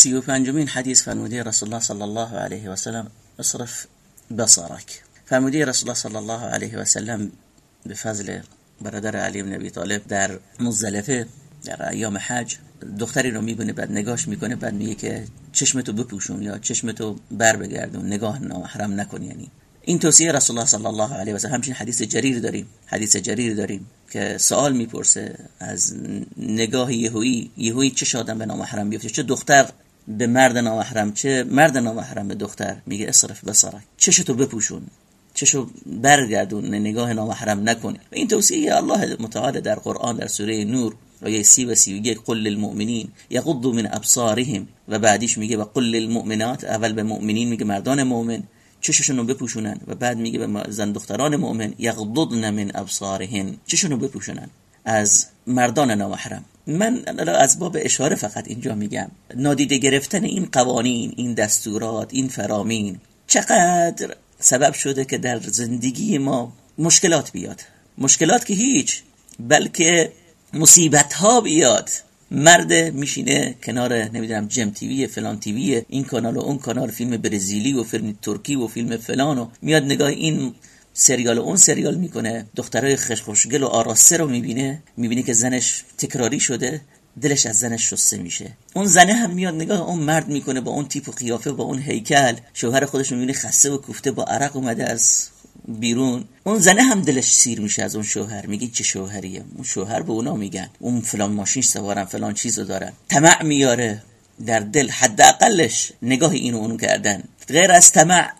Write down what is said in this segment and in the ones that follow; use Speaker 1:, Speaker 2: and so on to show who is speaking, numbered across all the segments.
Speaker 1: سی و پنجمین حدیث فرموده رسول الله صلی الله علیه و سلم اصرف بصرک. فرموده رسول الله صلی الله علیه و سلم به برادر علی بن ابی طالب در مزدلفه در ایام حج دختری رو می‌بینه بعد نگاش می‌کنه بعد میگه که چشمتو بپوشون یا چشمتو بر بگردون نگاه نامحرم نکن یعنی. این توصیه رسول الله صلی الله علیه و سلم. همچنین حدیث جریر داریم حدیث جریر داریم که سوال می‌پرسه از نگاه یهویی یهویی چه شادن به نامحرم بیفته چه دختر به مرد نامحرم چه مرد نامحرم به دختر میگه اصرف بصرک چشتو بپوشون. چشو برگردون نگاه نامحرم نکن این توصیه الله متعال در قرآن در سوره نور آیه سی و سی یک قل للمؤمنین یغضوا من ابصارهم. و بعدیش میگه و قل للمؤمنات اول به مؤمنین میگه مردان مؤمن. چششون رو بپوشونن و بعد میگه به زن دختران مؤمن یغضضن من ابصارهن. چششون رو بپوشونن. از مردان نامحرم. من از باب اشاره فقط اینجا میگم. نادیده گرفتن این قوانین این دستورات این فرامین چقدر سبب شده که در زندگی ما مشکلات بیاد. مشکلات که هیچ بلکه مصیبت ها بیاد. مرد میشینه کنار نمی‌دونم جم تیوی فلان تیوی این کانال و اون کانال فیلم برزیلی و فیلم ترکی و فیلم فلان و میاد نگاه این سریال اون سریال می‌کنه. دخترای خوشگل و آراسته رو می‌بینه. می‌بینه که زنش تکراری شده. دلش از زنش شسته میشه. اون زنه هم میاد نگاه اون مرد می‌کنه با اون تیپ و قیافه با اون هیکل. شوهر خودش می‌بینه خسته و کوفته با عرق اومده از بیرون. اون زنه هم دلش سیر میشه از اون شوهر. میگه چه شوهریه؟ اون شوهر به اونا میگن. اون فلان ماشین سوارن فلان چیزو دارن. طمع میاره. در دل حداقلش نگاه اینو اونو کردن. غیر از طمع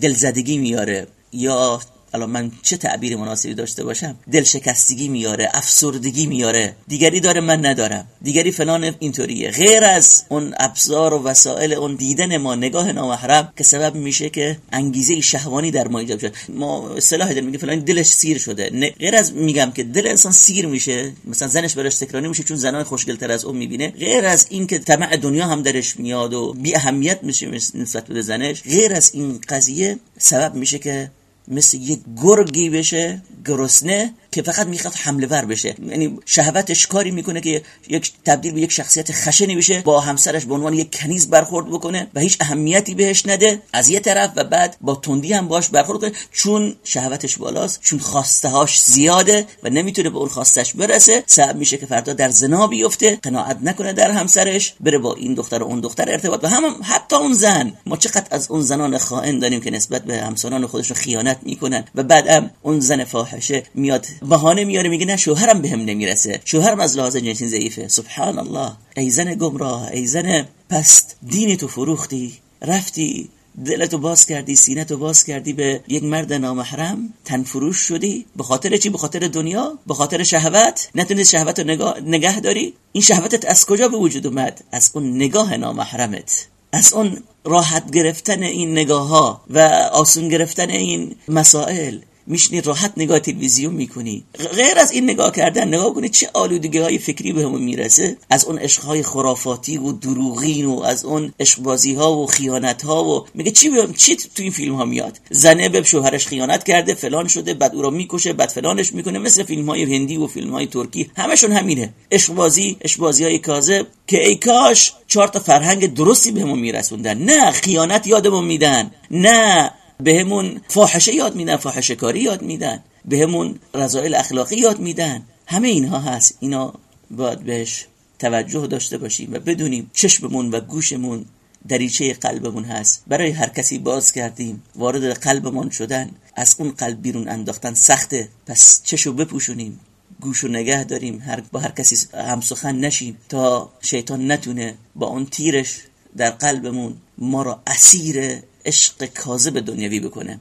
Speaker 1: دلزدگی میاره. یا الان من چه تعبیر مناسبی داشته باشم؟ دل شکستگی میاره افسردگی میاره. دیگری داره من ندارم. دیگری فلان اینطوریه. غیر از اون ابزار و وسایل اون دیدن ما نگاه نامحرم که سبب میشه که انگیزه شهوانی در ما ایجاد شد. ما اصطلاح داریم میگه فلان دلش سیر شده. غیر از میگم که دل انسان سیر میشه مثلا زنش براش تکراری میشه چون زنان خوشگلتر از اون می‌بینه. غیر از این که طمع دنیا هم درش میاد و بی اهمیت میشه نسبت به زنش غیر از این قضیه سبب میشه که مثل یک گرگی بشه گرسنه که فقط می‌خواد حمله ور بشه. یعنی شهوتش کاری می‌کنه که یک تبدیل به یک شخصیت خشنی بشه با همسرش به عنوان یک کنیز برخورد بکنه و هیچ اهمیتی بهش نده. از یه طرف و بعد با تندی هم باش برخورد کنه. چون شهوتش بالاست چون خواسته هاش زیاده و نمی‌تونه به اون خواستش برسه سبب میشه که فردا در زنا بیفته قناعت نکنه در همسرش بره با این دختر و اون دختر ارتباط. و هم, حتی اون زن. ما چقدر از اون زنان خائن داریم که نسبت به همسران خودشون خیانت می‌کنن. و بعدم اون زن فاحشه میاد بهانه میاره میگه نه شوهرم بهم نمی‌رسه. شوهرم از لحاظ جنسی ضعیفه. سبحان الله ای زن گمراه ای زن پست دین تو فروختی رفتی دلتو باز کردی سینتو باز کردی به یک مرد نامحرم تن فروش شدی. به خاطر چی؟ به خاطر دنیا؟ به خاطر شهوت؟ نتونی شهوت رو نگه داری؟ این شهوتت از کجا به وجود اومد؟ از اون نگاه نامحرمت. از اون راحت گرفتن این نگاه ها و آسون گرفتن این مسائل. میشنی راحت نگاه تلویزیون می‌کنی. غیر از این نگاه کردن نگاه کنی چه آلودگی های فکری بهمون می‌رسه؟ از اون عشق های خرافاتی و دروغین و از اون عشق بازی ها و خیانت ها و میگه چی بهم چی تو این فیلم ها میاد؟ زنه به شوهرش خیانت کرده فلان شده بعد او رو می‌کشه بعد فلانش می‌کنه مثل فیلم های هندی و فیلم های ترکی. همشون همینه. عشق بازی عشق بازی های کاذب که ای کاش چهار تا فرهنگ درستی بهمون میرسوندن. نه خیانت یادمون میدن. نه بهمون فاحشه یاد میدن فاحشه کاری یاد میدن بهمون رضایل اخلاقی یاد میدن. همه اینها هست. اینا باید بهش توجه داشته باشیم و بدونیم چشممون و گوشمون دریچه قلبمون هست. برای هر کسی باز کردیم وارد قلبمون شدن از اون قلب بیرون انداختن سخته. پس چشو بپوشونیم گوشو نگه داریم هر با هر کسی همسخن نشیم تا شیطان نتونه با اون تیرش در قلبمون ما را اسیر عشق کاذب دنیوی بکنه.